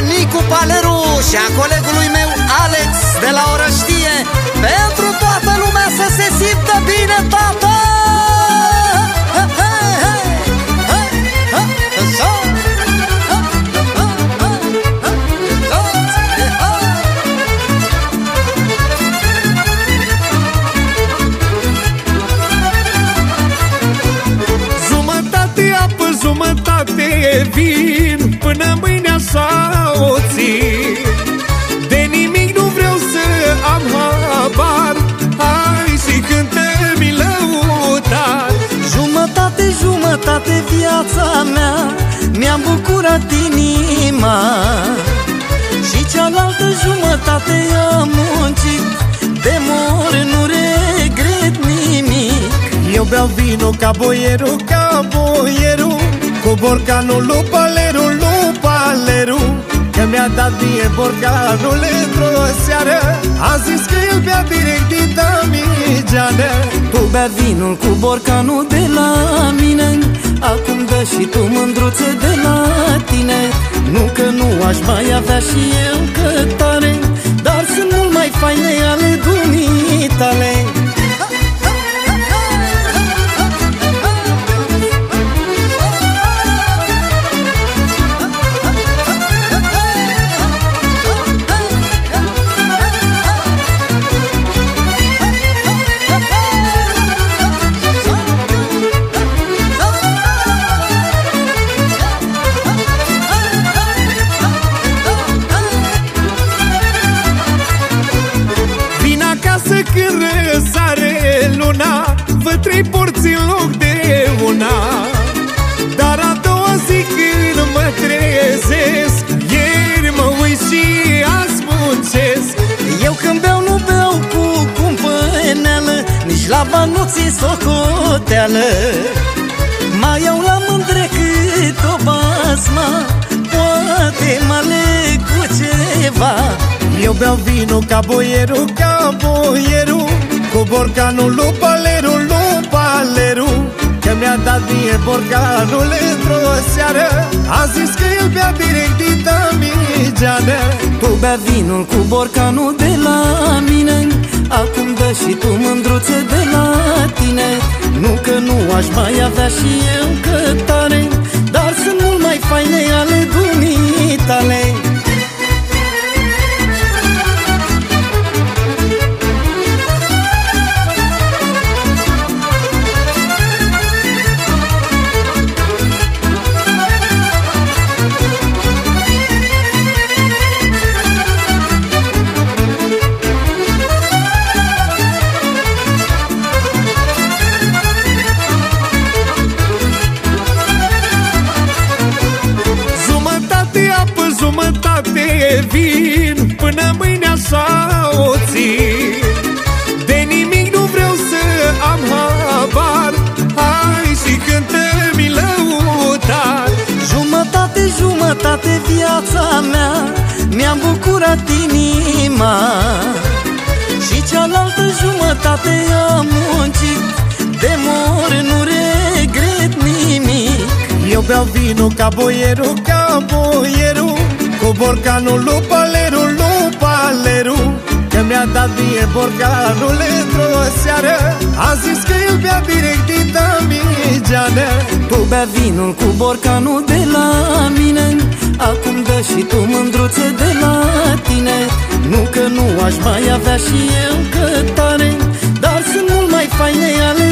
mea Nicu Paleru și a colegului meu Alex de la Orăștie Pentru toată lumea să se simtă bine, tată! Mi-am bucurat inima. Și cealaltă jumătate am muncit De mor nu regret nimic. Eu beau vino ca boierul, ca boierul Cu borcanul lui Paleru, lui Paleru Că mi-a dat mie borcanul într-o seară A zis că el bea direct din Damigeană Tu bea vinul cu borcanul de la mine Acum dă și tu mândruță de la tine. Nu că nu aș mai avea și eu cătare răsare luna Vă trei porți în loc de una. Dar a doua zi când mă trezesc Ieri mă uit și azi muncesc Eu când beau nu beau cu cumpăneală Nici la bani nu țin socoteală. Mai iau la mândre cât o basma Poate mă aleg cu ceva. Eu beau vino ca boierul, ca boierul. Cu borcanul lui Paleru, lui Paleru Că mi-a dat mie borcanul într-o seară. A zis că el bea direct din Damigeană Tu bea vinul cu borcanul de la mine. Acum dă și tu mândruță de la tine. Nu că nu aș mai avea și eu cătare Dar jumătate vin Până mâine așa o țin. De nimic nu vreau să am habar Hai și cântă-mi lăutar. Jumătate, jumătate viața mea Mi-am bucurat inima. Și cealaltă jumătate am muncit De mor nu regret nimic. Eu beau vino ca boierul, ca boierul Cu borcanul lui Paleru, lui Paleru Că mi-a dat mie borcanul într-o seară. A zis că el bea direct din Damigeană Tu bea vinul cu borcanul de la mine. Acum dă și tu mândruță de la tine. Nu că nu aș mai avea și eu cătare Dar sunt mult mai faine ale